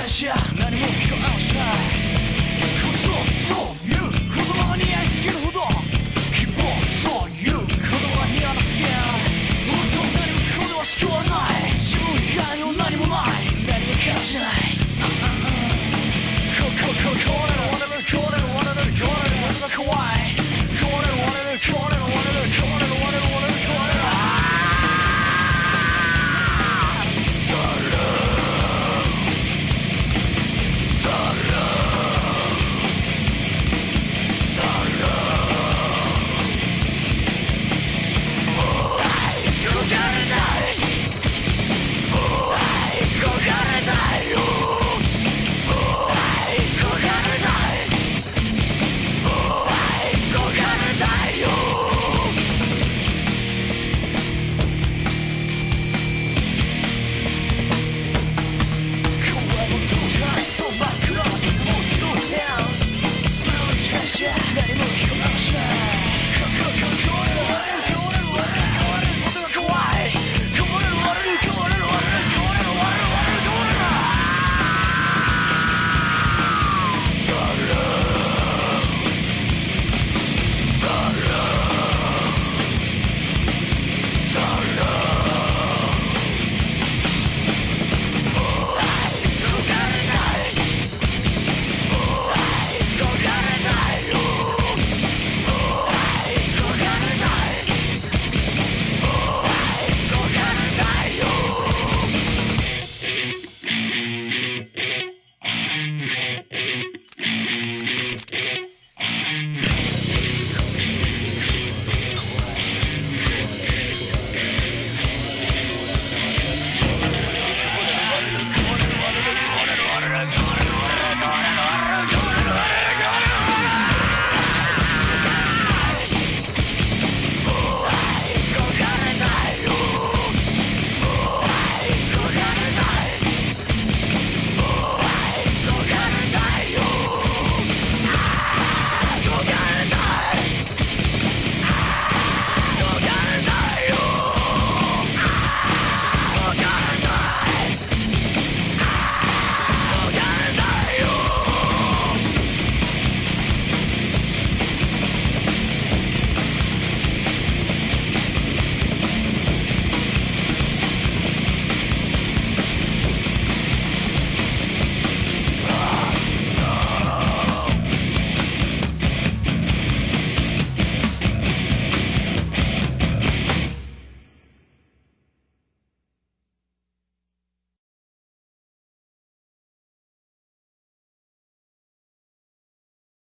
何も聞こえもしない。そうそう。いう子供に似合いすぎるほど。